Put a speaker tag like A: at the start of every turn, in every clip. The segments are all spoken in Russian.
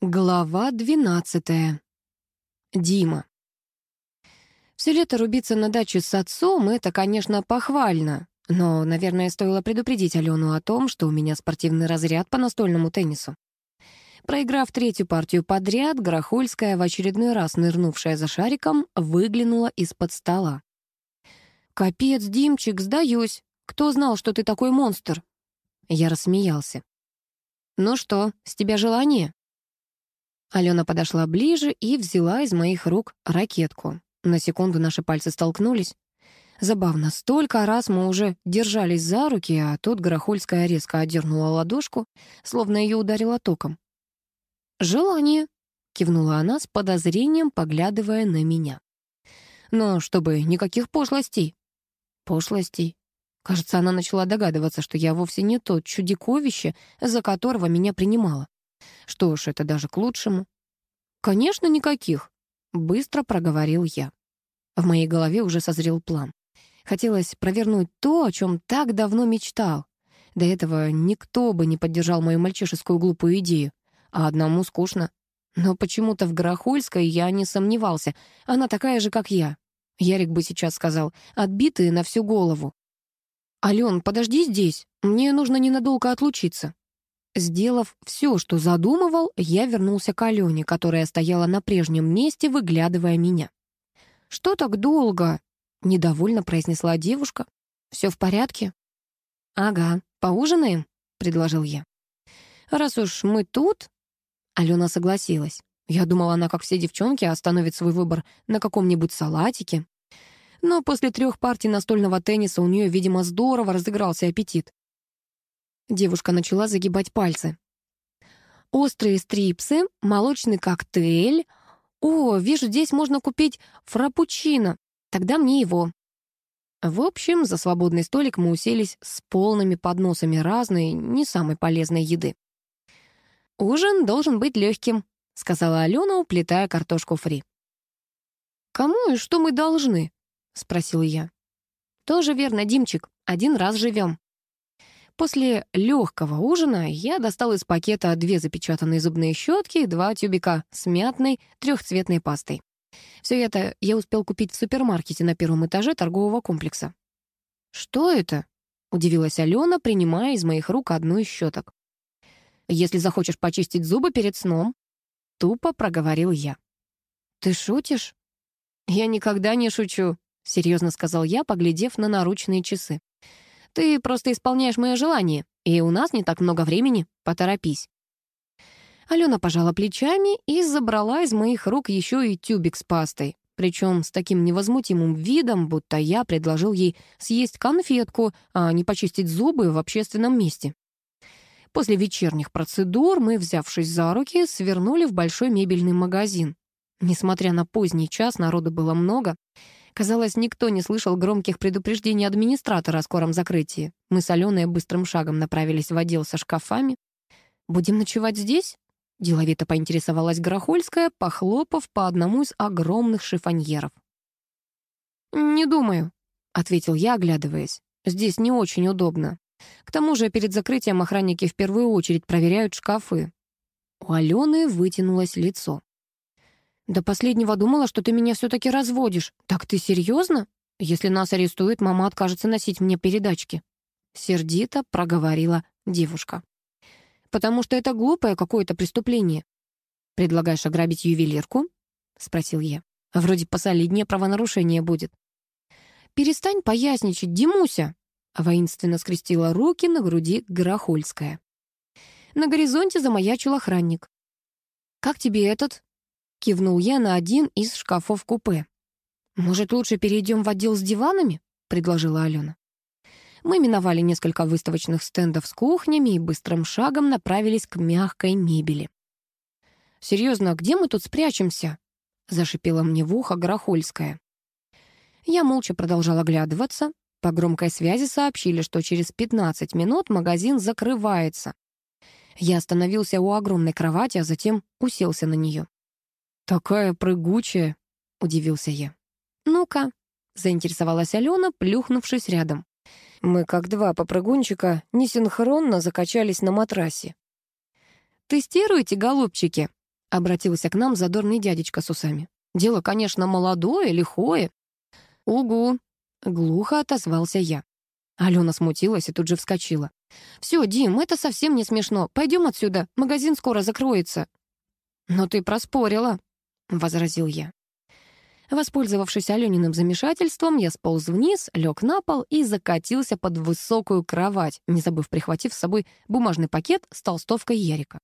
A: Глава двенадцатая. Дима. Все лето рубиться на даче с отцом — это, конечно, похвально. Но, наверное, стоило предупредить Алену о том, что у меня спортивный разряд по настольному теннису. Проиграв третью партию подряд, Грохольская, в очередной раз нырнувшая за шариком, выглянула из-под стола. «Капец, Димчик, сдаюсь. Кто знал, что ты такой монстр?» Я рассмеялся. «Ну что, с тебя желание?» Алена подошла ближе и взяла из моих рук ракетку. На секунду наши пальцы столкнулись. Забавно, столько раз мы уже держались за руки, а тут Горохольская резко отдернула ладошку, словно ее ударило током. «Желание», — кивнула она с подозрением, поглядывая на меня. «Но чтобы никаких пошлостей». «Пошлостей?» Кажется, она начала догадываться, что я вовсе не тот чудиковище, за которого меня принимала. Что ж, это даже к лучшему. «Конечно, никаких», — быстро проговорил я. В моей голове уже созрел план. Хотелось провернуть то, о чем так давно мечтал. До этого никто бы не поддержал мою мальчишескую глупую идею. А одному скучно. Но почему-то в Горохольской я не сомневался. Она такая же, как я. Ярик бы сейчас сказал, отбитые на всю голову. «Ален, подожди здесь. Мне нужно ненадолго отлучиться». Сделав все, что задумывал, я вернулся к Алене, которая стояла на прежнем месте, выглядывая меня. «Что так долго?» — недовольно произнесла девушка. «Все в порядке?» «Ага, поужинаем?» — предложил я. «Раз уж мы тут...» Алена согласилась. Я думала, она, как все девчонки, остановит свой выбор на каком-нибудь салатике. Но после трех партий настольного тенниса у нее, видимо, здорово разыгрался аппетит. Девушка начала загибать пальцы. Острые стрипсы, молочный коктейль. О, вижу, здесь можно купить фрапучино. Тогда мне его. В общем, за свободный столик мы уселись с полными подносами разной, не самой полезной еды. «Ужин должен быть легким», — сказала Алена, уплетая картошку фри. «Кому и что мы должны?» — спросил я. «Тоже верно, Димчик, один раз живем». После легкого ужина я достал из пакета две запечатанные зубные щетки и два тюбика с мятной трехцветной пастой. Все это я успел купить в супермаркете на первом этаже торгового комплекса. «Что это?» — удивилась Алена, принимая из моих рук одну из щеток. «Если захочешь почистить зубы перед сном», — тупо проговорил я. «Ты шутишь?» «Я никогда не шучу», — серьезно сказал я, поглядев на наручные часы. Ты просто исполняешь мое желание, и у нас не так много времени. Поторопись». Алена пожала плечами и забрала из моих рук еще и тюбик с пастой. Причем с таким невозмутимым видом, будто я предложил ей съесть конфетку, а не почистить зубы в общественном месте. После вечерних процедур мы, взявшись за руки, свернули в большой мебельный магазин. Несмотря на поздний час, народу было много. Казалось, никто не слышал громких предупреждений администратора о скором закрытии. Мы с Аленой быстрым шагом направились в отдел со шкафами. «Будем ночевать здесь?» — деловито поинтересовалась Горохольская, похлопав по одному из огромных шифоньеров. «Не думаю», — ответил я, оглядываясь. «Здесь не очень удобно. К тому же перед закрытием охранники в первую очередь проверяют шкафы». У Алены вытянулось лицо. До последнего думала, что ты меня все-таки разводишь. Так ты серьезно? Если нас арестуют, мама откажется носить мне передачки. Сердито проговорила девушка. Потому что это глупое какое-то преступление. Предлагаешь ограбить ювелирку? Спросил я. Вроде посолиднее правонарушение будет. Перестань поясничать, Димуся! Воинственно скрестила руки на груди Горохольская. На горизонте замаячил охранник. «Как тебе этот?» — кивнул я на один из шкафов купе. «Может, лучше перейдем в отдел с диванами?» — предложила Алена. Мы миновали несколько выставочных стендов с кухнями и быстрым шагом направились к мягкой мебели. «Серьезно, где мы тут спрячемся?» — зашипела мне в ухо Горохольская. Я молча продолжала оглядываться. По громкой связи сообщили, что через 15 минут магазин закрывается. Я остановился у огромной кровати, а затем уселся на нее. «Такая прыгучая», — удивился я. «Ну-ка», — заинтересовалась Алена, плюхнувшись рядом. Мы, как два попрыгунчика, несинхронно закачались на матрасе. «Тестируйте, голубчики», — обратился к нам задорный дядечка с усами. «Дело, конечно, молодое, лихое». «Угу», — глухо отозвался я. Алена смутилась и тут же вскочила. «Все, Дим, это совсем не смешно. Пойдем отсюда, магазин скоро закроется». «Но ты проспорила», — возразил я. Воспользовавшись Алёниным замешательством, я сполз вниз, лег на пол и закатился под высокую кровать, не забыв прихватив с собой бумажный пакет с толстовкой Ярика.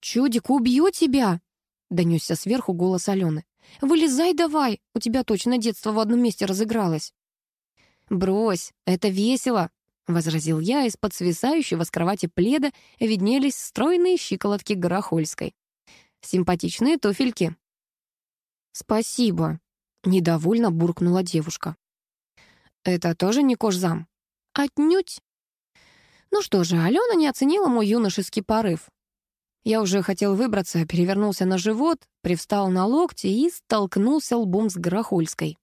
A: «Чудик, убью тебя!» — донесся сверху голос Алены. «Вылезай давай, у тебя точно детство в одном месте разыгралось». «Брось, это весело!» — возразил я, из-под свисающего с кровати пледа виднелись стройные щиколотки Горохольской. «Симпатичные туфельки». «Спасибо», — недовольно буркнула девушка. «Это тоже не кожзам?» «Отнюдь». Ну что же, Алена не оценила мой юношеский порыв. Я уже хотел выбраться, перевернулся на живот, привстал на локти и столкнулся лбом с Горохольской.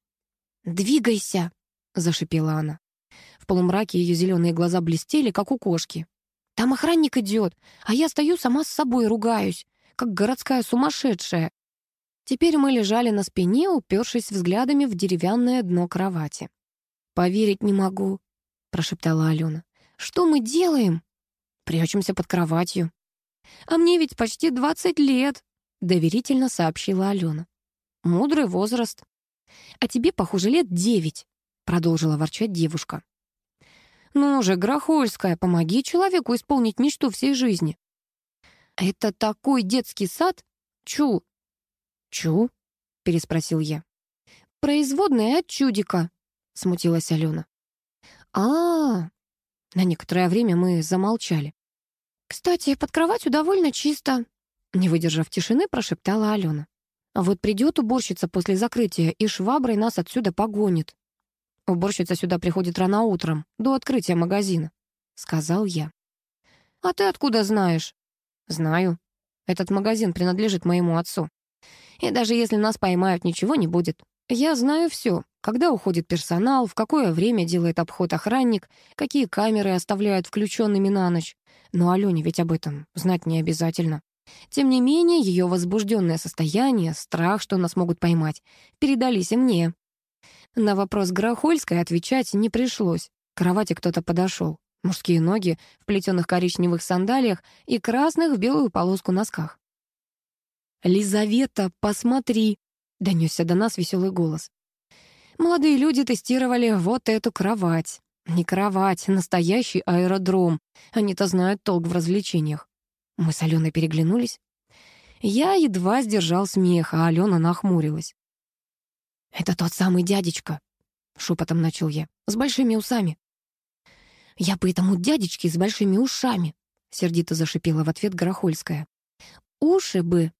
A: «Двигайся!» — зашипела она. В полумраке ее зеленые глаза блестели, как у кошки. «Там охранник идет, а я стою сама с собой ругаюсь, как городская сумасшедшая». Теперь мы лежали на спине, упершись взглядами в деревянное дно кровати. «Поверить не могу», — прошептала Алена. «Что мы делаем?» «Прячемся под кроватью». «А мне ведь почти двадцать лет», — доверительно сообщила Алена. «Мудрый возраст». «А тебе, похоже, лет девять», — продолжила ворчать девушка. «Ну же, Грохольская, помоги человеку исполнить мечту всей жизни». «Это такой детский сад? Чу!» «Чу?» — переспросил я. «Производная от чудика», — смутилась Алена. а, -а, -а На некоторое время мы замолчали. «Кстати, под кроватью довольно чисто», — не выдержав тишины, прошептала Алена. «А вот придет уборщица после закрытия и шваброй нас отсюда погонит». «Уборщица сюда приходит рано утром, до открытия магазина», — сказал я. «А ты откуда знаешь?» «Знаю. Этот магазин принадлежит моему отцу. И даже если нас поймают, ничего не будет. Я знаю все, когда уходит персонал, в какое время делает обход охранник, какие камеры оставляют включенными на ночь. Но Алене ведь об этом знать не обязательно. Тем не менее, ее возбужденное состояние, страх, что нас могут поймать, передались и мне. На вопрос Грохольской отвечать не пришлось. К кровати кто-то подошел. Мужские ноги в плетеных коричневых сандалиях и красных в белую полоску носках. «Лизавета, посмотри!» — донесся до нас веселый голос. Молодые люди тестировали вот эту кровать. Не кровать, настоящий аэродром. Они-то знают толк в развлечениях. Мы с Аленой переглянулись. Я едва сдержал смех, а Алена нахмурилась. «Это тот самый дядечка», — шепотом начал я, — «с большими усами». «Я по этому дядечке с большими ушами», — сердито зашипела в ответ Горохольская. «Уши бы...»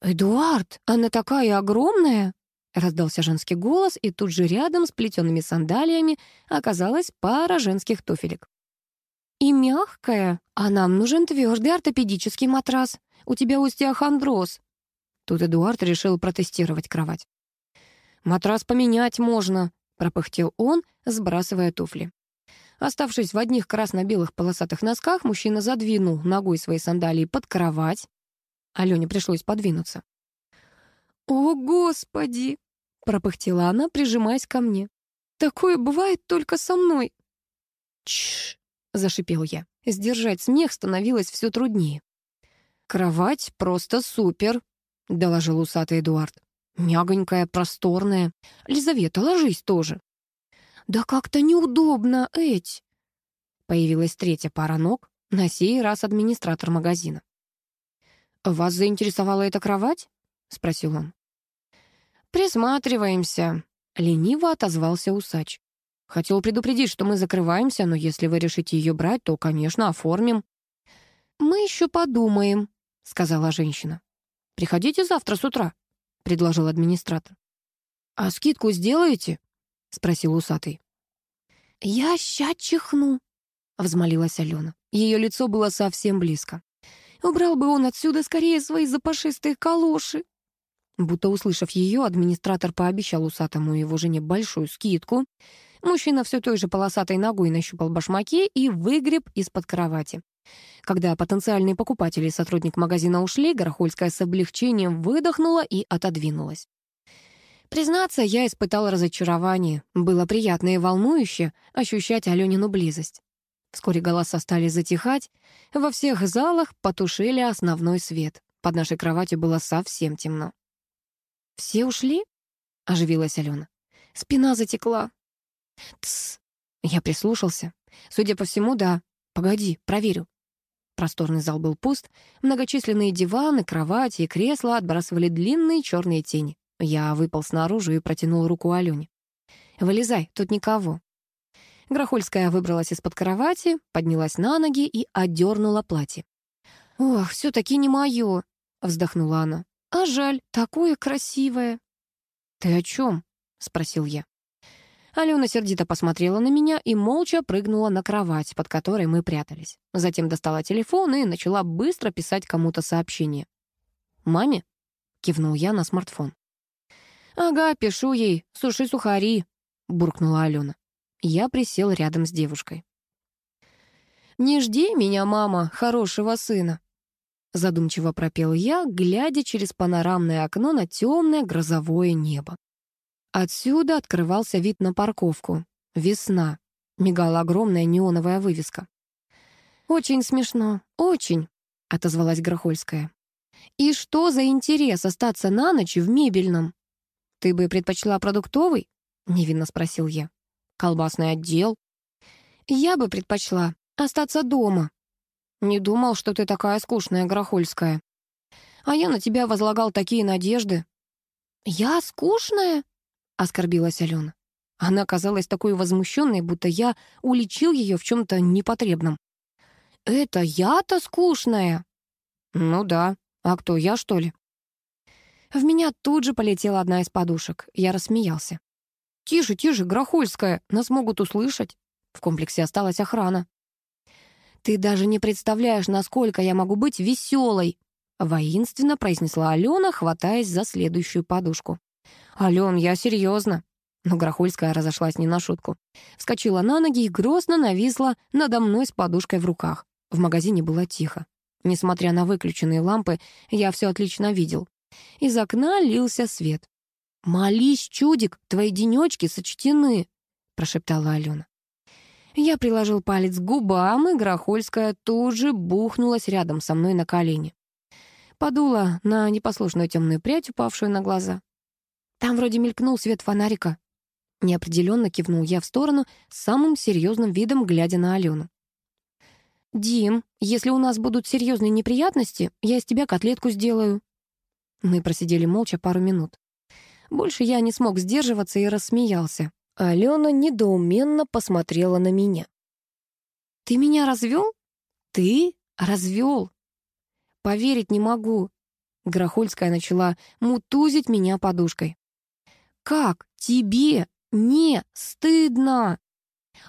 A: «Эдуард, она такая огромная!» Раздался женский голос, и тут же рядом с плетеными сандалиями оказалась пара женских туфелек. «И мягкая, а нам нужен твердый ортопедический матрас. У тебя остеохондроз». Тут Эдуард решил протестировать кровать. «Матрас поменять можно», — пропыхтел он, сбрасывая туфли. Оставшись в одних красно-белых полосатых носках, мужчина задвинул ногой свои сандалии под кровать. Алене пришлось подвинуться. «О, Господи!» пропыхтела она, прижимаясь ко мне. «Такое бывает только со мной». «Тш!» — зашипел я. Сдержать смех становилось все труднее. «Кровать просто супер», — доложил усатый Эдуард. «Мягонькая, просторная. Лизавета, ложись тоже». «Да как-то неудобно, Эть!» Появилась третья пара ног, на сей раз администратор магазина. «Вас заинтересовала эта кровать?» — спросил он. «Присматриваемся», — лениво отозвался усач. «Хотел предупредить, что мы закрываемся, но если вы решите ее брать, то, конечно, оформим». «Мы еще подумаем», — сказала женщина. «Приходите завтра с утра», — предложил администратор. «А скидку сделаете?» — спросил усатый. «Я ща чихну», — взмолилась Алена. Ее лицо было совсем близко. «Убрал бы он отсюда скорее свои запашистые калоши». Будто услышав ее, администратор пообещал усатому его жене большую скидку. Мужчина все той же полосатой ногой нащупал башмаки и выгреб из-под кровати. Когда потенциальные покупатели и сотрудник магазина ушли, Горохольская с облегчением выдохнула и отодвинулась. Признаться, я испытала разочарование. Было приятно и волнующе ощущать Аленину близость. Вскоре голоса стали затихать. Во всех залах потушили основной свет. Под нашей кроватью было совсем темно. «Все ушли?» — оживилась Алена. «Спина затекла». «Тсс!» Я прислушался. Судя по всему, да. Погоди, проверю. Просторный зал был пуст, многочисленные диваны, кровати и кресла отбрасывали длинные черные тени. Я выпал снаружи и протянул руку Алене. «Вылезай, тут никого». Грохольская выбралась из-под кровати, поднялась на ноги и одернула платье. «Ох, все таки не мое», — вздохнула она. «А жаль, такое красивое». «Ты о чем? спросил я. Алена сердито посмотрела на меня и молча прыгнула на кровать, под которой мы прятались. Затем достала телефон и начала быстро писать кому-то сообщение. «Маме?» — кивнул я на смартфон. «Ага, пишу ей. Суши сухари», — буркнула Алена. Я присел рядом с девушкой. «Не жди меня, мама, хорошего сына», — задумчиво пропел я, глядя через панорамное окно на темное грозовое небо. Отсюда открывался вид на парковку. Весна. Мигала огромная неоновая вывеска. «Очень смешно, очень», — отозвалась Грохольская. «И что за интерес остаться на ночь в мебельном?» «Ты бы предпочла продуктовый?» — невинно спросил я. «Колбасный отдел?» «Я бы предпочла остаться дома». «Не думал, что ты такая скучная, Грохольская. А я на тебя возлагал такие надежды». «Я скучная?» — оскорбилась Алена. Она казалась такой возмущенной, будто я уличил ее в чем-то непотребном. «Это я-то скучная?» «Ну да. А кто, я, что ли?» В меня тут же полетела одна из подушек. Я рассмеялся. «Тише, тише, Грохольская, нас могут услышать». В комплексе осталась охрана. «Ты даже не представляешь, насколько я могу быть веселой!» Воинственно произнесла Алена, хватаясь за следующую подушку. «Ален, я серьезно. Но Грохольская разошлась не на шутку. Вскочила на ноги и грозно нависла надо мной с подушкой в руках. В магазине было тихо. Несмотря на выключенные лампы, я все отлично видел. Из окна лился свет. «Молись, чудик, твои денечки сочтены», — прошептала Алена. Я приложил палец к губам, и Грохольская тут же бухнулась рядом со мной на колени. Подула на непослушную темную прядь, упавшую на глаза. Там вроде мелькнул свет фонарика. Неопределенно кивнул я в сторону, самым серьезным видом глядя на Алену. «Дим, если у нас будут серьезные неприятности, я из тебя котлетку сделаю». Мы просидели молча пару минут. Больше я не смог сдерживаться и рассмеялся. Алена недоуменно посмотрела на меня. «Ты меня развел? Ты развел? Поверить не могу». Грохольская начала мутузить меня подушкой. Как тебе не стыдно?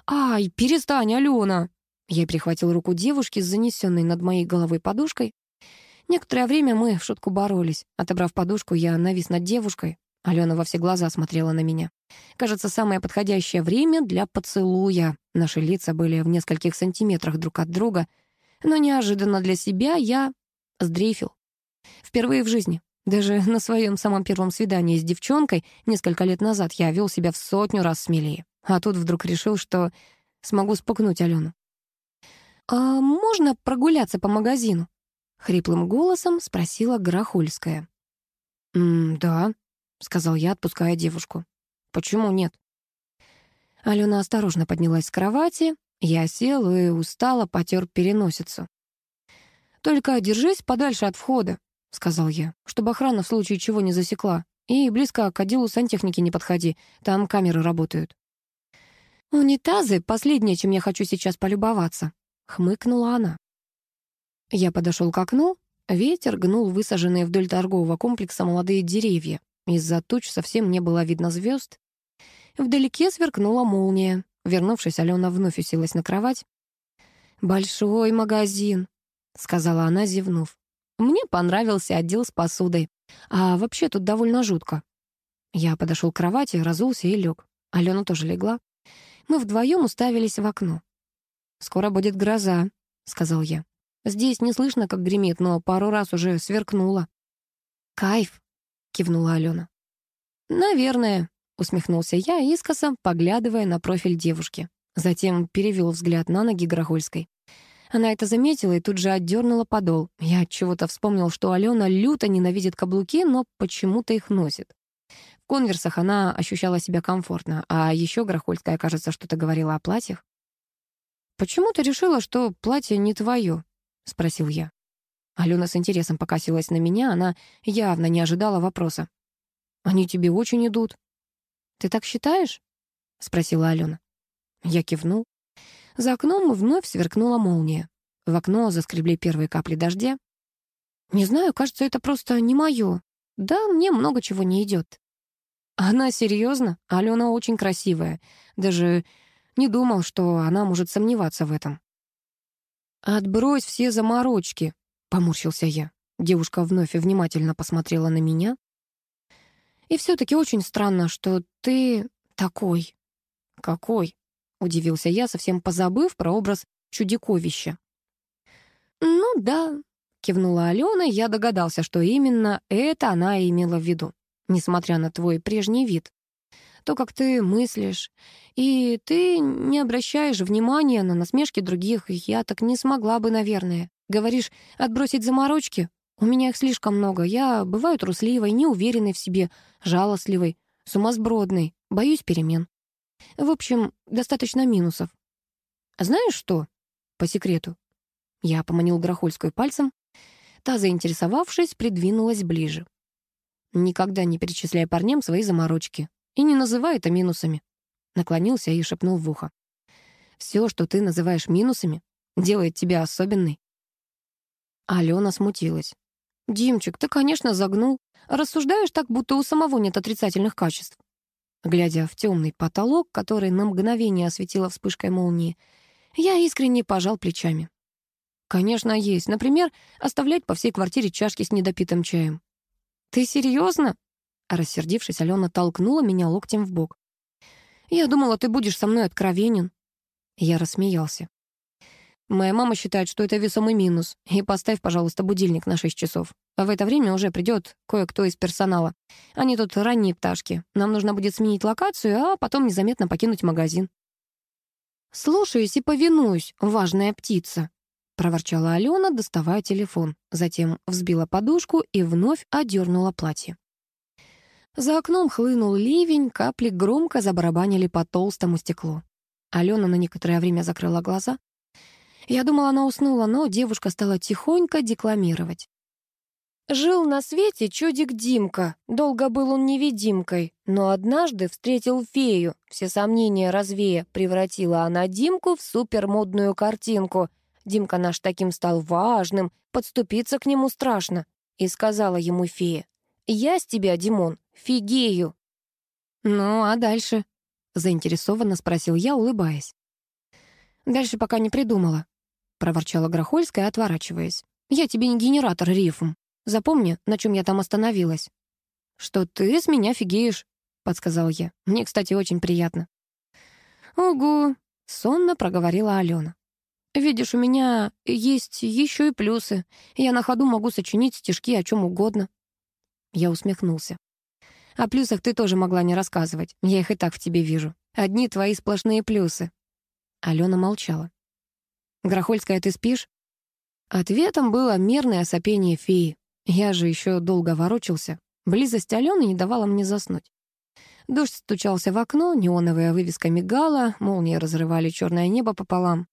A: Ай, перестань, Алена. Я перехватил руку девушки с занесенной над моей головой подушкой. Некоторое время мы в шутку боролись. Отобрав подушку, я навис над девушкой. Алена во все глаза смотрела на меня. Кажется, самое подходящее время для поцелуя. Наши лица были в нескольких сантиметрах друг от друга. Но неожиданно для себя я сдрейфил. Впервые в жизни. Даже на своем самом первом свидании с девчонкой несколько лет назад я вел себя в сотню раз смелее. А тут вдруг решил, что смогу спугнуть Алену. «А можно прогуляться по магазину?» — хриплым голосом спросила Грохольская. «М «Да», — сказал я, отпуская девушку. «Почему нет?» Алена осторожно поднялась с кровати. Я сел и устало потер переносицу. «Только держись подальше от входа», — сказал я, «чтобы охрана в случае чего не засекла. И близко к отделу сантехники не подходи, там камеры работают». «Унитазы — последнее, чем я хочу сейчас полюбоваться», — хмыкнула она. Я подошел к окну, ветер гнул высаженные вдоль торгового комплекса молодые деревья. Из-за туч совсем не было видно звезд. Вдалеке сверкнула молния. Вернувшись, Алена вновь уселась на кровать. «Большой магазин», — сказала она, зевнув. Мне понравился отдел с посудой. А вообще тут довольно жутко. Я подошел к кровати, разулся и лег. Алена тоже легла. Мы вдвоем уставились в окно. «Скоро будет гроза», — сказал я. «Здесь не слышно, как гремит, но пару раз уже сверкнуло». «Кайф», — кивнула Алена. «Наверное», — усмехнулся я, искоса, поглядывая на профиль девушки. Затем перевел взгляд на ноги Грохольской. Она это заметила и тут же отдернула подол. Я от чего-то вспомнил, что Алена люто ненавидит каблуки, но почему-то их носит. В конверсах она ощущала себя комфортно, а еще Грохольская, кажется, что-то говорила о платьях. «Почему ты решила, что платье не твое?» — спросил я. Алена с интересом покосилась на меня, она явно не ожидала вопроса. «Они тебе очень идут». «Ты так считаешь?» — спросила Алена. Я кивнул. За окном вновь сверкнула молния. В окно заскребли первые капли дождя. «Не знаю, кажется, это просто не мое. Да, мне много чего не идет». «Она серьезно? Алена очень красивая. Даже не думал, что она может сомневаться в этом». «Отбрось все заморочки», — поморщился я. Девушка вновь и внимательно посмотрела на меня. «И все-таки очень странно, что ты такой». «Какой?» — удивился я, совсем позабыв про образ чудиковища. «Ну да», — кивнула Алена, я догадался, что именно это она имела в виду, несмотря на твой прежний вид. То, как ты мыслишь, и ты не обращаешь внимания на насмешки других, я так не смогла бы, наверное. Говоришь, отбросить заморочки? У меня их слишком много. Я бываю трусливой, неуверенной в себе, жалостливой, сумасбродной, боюсь перемен. В общем, достаточно минусов. Знаешь что? По секрету. Я поманил Грохольскую пальцем. Та, заинтересовавшись, придвинулась ближе. Никогда не перечисляй парням свои заморочки. И не называй это минусами. Наклонился и шепнул в ухо. Все, что ты называешь минусами, делает тебя особенной. Алена смутилась. «Димчик, ты, конечно, загнул. Рассуждаешь так, будто у самого нет отрицательных качеств. Глядя в темный потолок, который на мгновение осветила вспышкой молнии, я искренне пожал плечами. «Конечно, есть. Например, оставлять по всей квартире чашки с недопитым чаем». «Ты серьезно?» Рассердившись, Алена толкнула меня локтем в бок. «Я думала, ты будешь со мной откровенен». Я рассмеялся. Моя мама считает, что это весомый минус. И поставь, пожалуйста, будильник на 6 часов. А в это время уже придет кое-кто из персонала. Они тут ранние пташки. Нам нужно будет сменить локацию, а потом незаметно покинуть магазин. «Слушаюсь и повинуюсь, важная птица», — проворчала Алена, доставая телефон. Затем взбила подушку и вновь одернула платье. За окном хлынул ливень, капли громко забарабанили по толстому стеклу. Алена на некоторое время закрыла глаза. Я думала, она уснула, но девушка стала тихонько декламировать. Жил на свете чудик Димка, долго был он невидимкой, но однажды встретил фею, все сомнения развея, превратила она Димку в супермодную картинку. Димка наш таким стал важным, подступиться к нему страшно. И сказала ему фея, «Я с тебя, Димон, фигею». «Ну, а дальше?» — заинтересованно спросил я, улыбаясь. «Дальше пока не придумала», — проворчала Грохольская, отворачиваясь. «Я тебе не генератор рифм. Запомни, на чем я там остановилась». «Что ты с меня фигеешь», — подсказал я. «Мне, кстати, очень приятно». «Ого», — сонно проговорила Алена. «Видишь, у меня есть еще и плюсы. Я на ходу могу сочинить стишки о чем угодно». Я усмехнулся. «О плюсах ты тоже могла не рассказывать. Я их и так в тебе вижу. Одни твои сплошные плюсы». Алена молчала. «Грохольская, ты спишь?» Ответом было мерное сопение феи. Я же еще долго ворочался. Близость Алены не давала мне заснуть. Дождь стучался в окно, неоновая вывеска мигала, молнии разрывали черное небо пополам.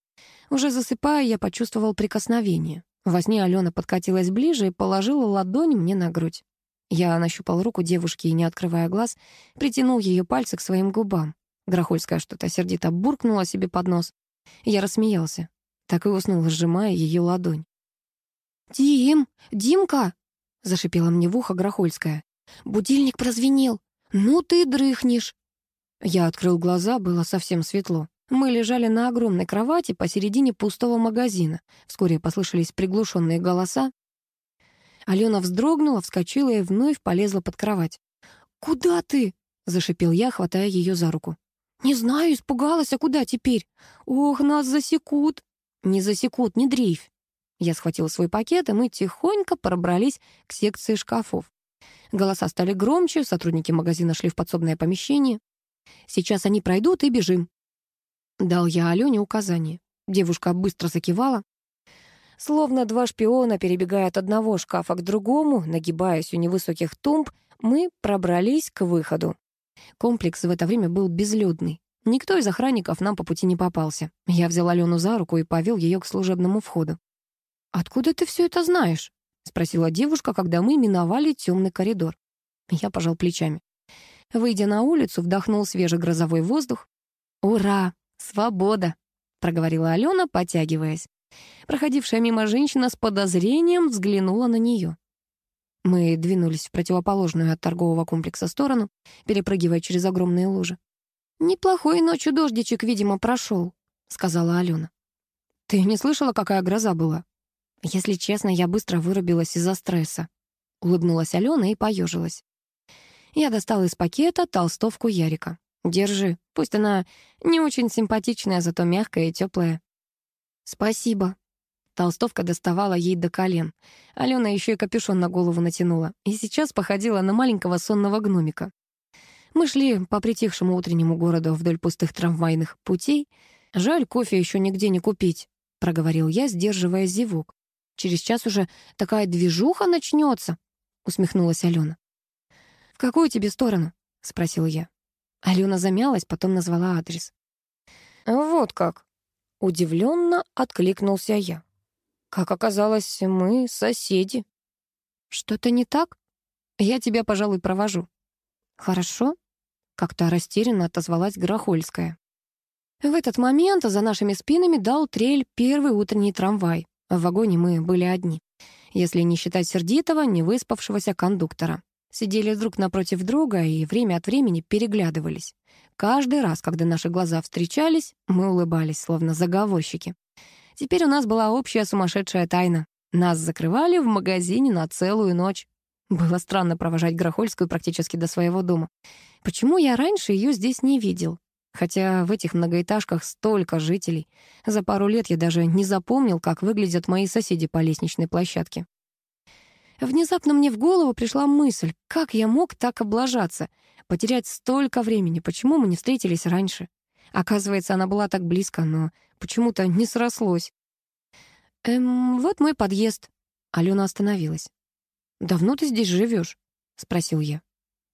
A: Уже засыпая, я почувствовал прикосновение. Во сне Алена подкатилась ближе и положила ладонь мне на грудь. Я нащупал руку девушки и, не открывая глаз, притянул ее пальцы к своим губам. Грохольская что-то сердито буркнула себе под нос. Я рассмеялся. Так и уснул, сжимая ее ладонь. «Дим! Димка!» — зашипела мне в ухо Грохольская. «Будильник прозвенел! Ну ты дрыхнешь!» Я открыл глаза, было совсем светло. Мы лежали на огромной кровати посередине пустого магазина. Вскоре послышались приглушенные голоса. Алена вздрогнула, вскочила и вновь полезла под кровать. «Куда ты?» — зашипел я, хватая ее за руку. «Не знаю, испугалась, а куда теперь? Ох, нас засекут!» «Не засекут, не дрейфь». Я схватила свой пакет, и мы тихонько пробрались к секции шкафов. Голоса стали громче, сотрудники магазина шли в подсобное помещение. «Сейчас они пройдут и бежим». Дал я Алене указание. Девушка быстро закивала. Словно два шпиона, перебегая от одного шкафа к другому, нагибаясь у невысоких тумб, мы пробрались к выходу. Комплекс в это время был безлюдный. Никто из охранников нам по пути не попался. Я взял Алену за руку и повел ее к служебному входу. «Откуда ты все это знаешь?» — спросила девушка, когда мы миновали темный коридор. Я пожал плечами. Выйдя на улицу, вдохнул свежий грозовой воздух. «Ура! Свобода!» — проговорила Алена, потягиваясь. Проходившая мимо женщина с подозрением взглянула на нее. Мы двинулись в противоположную от торгового комплекса сторону, перепрыгивая через огромные лужи. «Неплохой ночью дождичек, видимо, прошел», — сказала Алена. «Ты не слышала, какая гроза была?» «Если честно, я быстро вырубилась из-за стресса», — улыбнулась Алена и поежилась. Я достала из пакета толстовку Ярика. «Держи, пусть она не очень симпатичная, зато мягкая и теплая». «Спасибо». Толстовка доставала ей до колен. Алена еще и капюшон на голову натянула, и сейчас походила на маленького сонного гномика. Мы шли по притихшему утреннему городу вдоль пустых трамвайных путей. «Жаль, кофе еще нигде не купить», — проговорил я, сдерживая зевок. «Через час уже такая движуха начнется», — усмехнулась Алена. «В какую тебе сторону?» — спросил я. Алена замялась, потом назвала адрес. «Вот как», Удивленно откликнулся я. Как оказалось, мы соседи. Что-то не так? Я тебя, пожалуй, провожу. Хорошо? Как-то растерянно отозвалась Грохольская. В этот момент за нашими спинами дал трель первый утренний трамвай. В вагоне мы были одни, если не считать сердитого, невыспавшегося кондуктора. Сидели друг напротив друга и время от времени переглядывались. Каждый раз, когда наши глаза встречались, мы улыбались, словно заговорщики. Теперь у нас была общая сумасшедшая тайна. Нас закрывали в магазине на целую ночь. Было странно провожать Грохольскую практически до своего дома. Почему я раньше ее здесь не видел? Хотя в этих многоэтажках столько жителей. За пару лет я даже не запомнил, как выглядят мои соседи по лестничной площадке. Внезапно мне в голову пришла мысль, как я мог так облажаться — Потерять столько времени, почему мы не встретились раньше? Оказывается, она была так близко, но почему-то не срослось. «Эм, вот мой подъезд». Алена остановилась. «Давно ты здесь живешь? спросил я.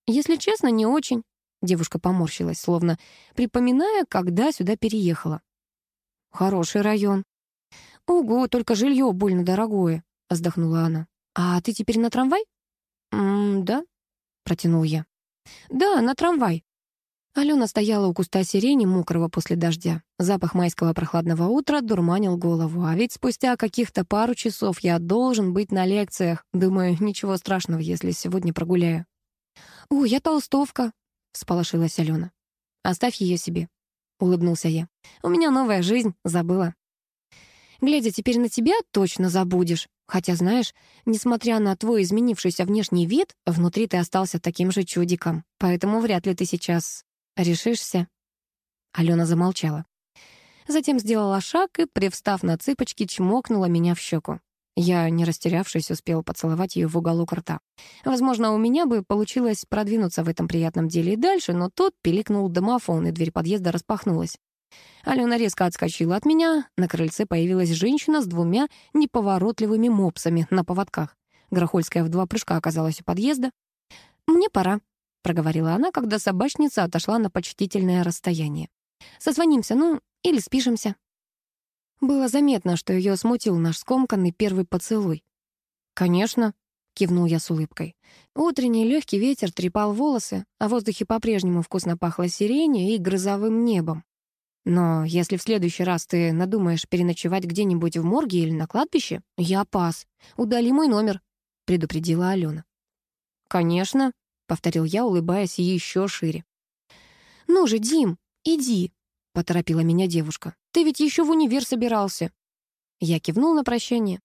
A: «Если честно, не очень». Девушка поморщилась, словно припоминая, когда сюда переехала. «Хороший район». «Ого, только жилье больно дорогое», — вздохнула она. «А ты теперь на трамвай?» «М «Да», — протянул я. «Да, на трамвай». Алена стояла у куста сирени, мокрого после дождя. Запах майского прохладного утра дурманил голову, а ведь спустя каких-то пару часов я должен быть на лекциях. Думаю, ничего страшного, если сегодня прогуляю. «О, я толстовка», — всполошилась Алена. «Оставь ее себе», — улыбнулся я. «У меня новая жизнь, забыла». «Глядя теперь на тебя, точно забудешь», Хотя, знаешь, несмотря на твой изменившийся внешний вид, внутри ты остался таким же чудиком, поэтому вряд ли ты сейчас решишься». Алена замолчала. Затем сделала шаг и, привстав на цыпочки, чмокнула меня в щеку. Я, не растерявшись, успела поцеловать ее в уголок рта. Возможно, у меня бы получилось продвинуться в этом приятном деле и дальше, но тут пиликнул домофон, и дверь подъезда распахнулась. Алена резко отскочила от меня. На крыльце появилась женщина с двумя неповоротливыми мопсами на поводках. Грохольская в два прыжка оказалась у подъезда. «Мне пора», — проговорила она, когда собачница отошла на почтительное расстояние. «Созвонимся, ну, или спишемся». Было заметно, что ее смутил наш скомканный первый поцелуй. «Конечно», — кивнул я с улыбкой. Утренний легкий ветер трепал волосы, а в воздухе по-прежнему вкусно пахло сиренью и грозовым небом. Но если в следующий раз ты надумаешь переночевать где-нибудь в морге или на кладбище, я пас. Удали мой номер», — предупредила Алена. «Конечно», — повторил я, улыбаясь еще шире. «Ну же, Дим, иди», — поторопила меня девушка. «Ты ведь еще в универ собирался». Я кивнул на прощание.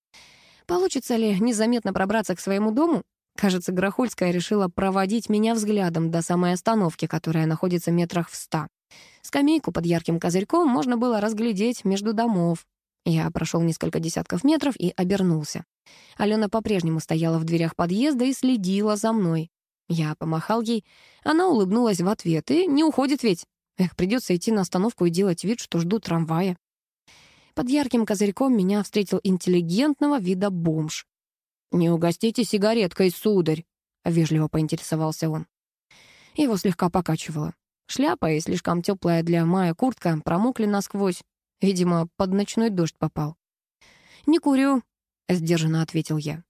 A: Получится ли незаметно пробраться к своему дому? Кажется, Грохольская решила проводить меня взглядом до самой остановки, которая находится метрах в ста. Скамейку под ярким козырьком можно было разглядеть между домов. Я прошел несколько десятков метров и обернулся. Алена по-прежнему стояла в дверях подъезда и следила за мной. Я помахал ей, она улыбнулась в ответ и не уходит ведь. Эх, придется идти на остановку и делать вид, что жду трамвая. Под ярким козырьком меня встретил интеллигентного вида бомж. «Не угостите сигареткой, сударь», — вежливо поинтересовался он. Его слегка покачивало. Шляпа и слишком теплая для мая куртка промокли насквозь. Видимо, под ночной дождь попал. «Не курю», — сдержанно ответил я.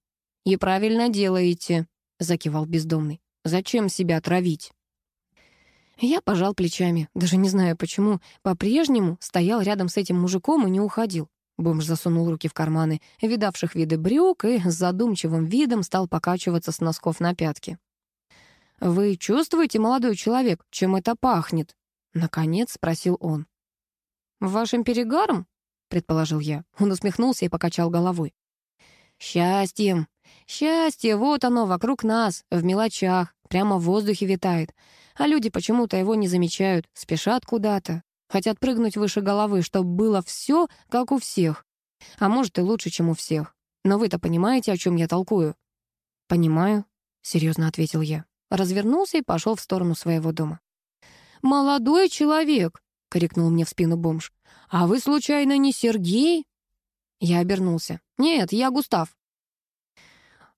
A: «И правильно делаете», — закивал бездомный. «Зачем себя травить?» Я пожал плечами, даже не знаю почему, по-прежнему стоял рядом с этим мужиком и не уходил. Бомж засунул руки в карманы видавших виды брюк и с задумчивым видом стал покачиваться с носков на пятки. «Вы чувствуете, молодой человек, чем это пахнет?» Наконец спросил он. «Вашим перегаром?» — предположил я. Он усмехнулся и покачал головой. «Счастьем! Счастье, вот оно, вокруг нас, в мелочах, прямо в воздухе витает. А люди почему-то его не замечают, спешат куда-то. Хотят прыгнуть выше головы, чтобы было все, как у всех. А может, и лучше, чем у всех. Но вы-то понимаете, о чем я толкую?» «Понимаю», — серьезно ответил я. Развернулся и пошел в сторону своего дома. «Молодой человек!» — крикнул мне в спину бомж. «А вы, случайно, не Сергей?» Я обернулся. «Нет, я Густав».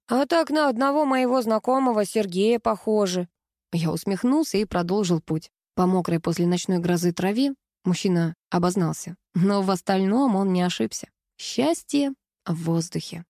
A: «А так на одного моего знакомого Сергея похоже». Я усмехнулся и продолжил путь. По мокрой после ночной грозы траве мужчина обознался. Но в остальном он не ошибся. Счастье в воздухе.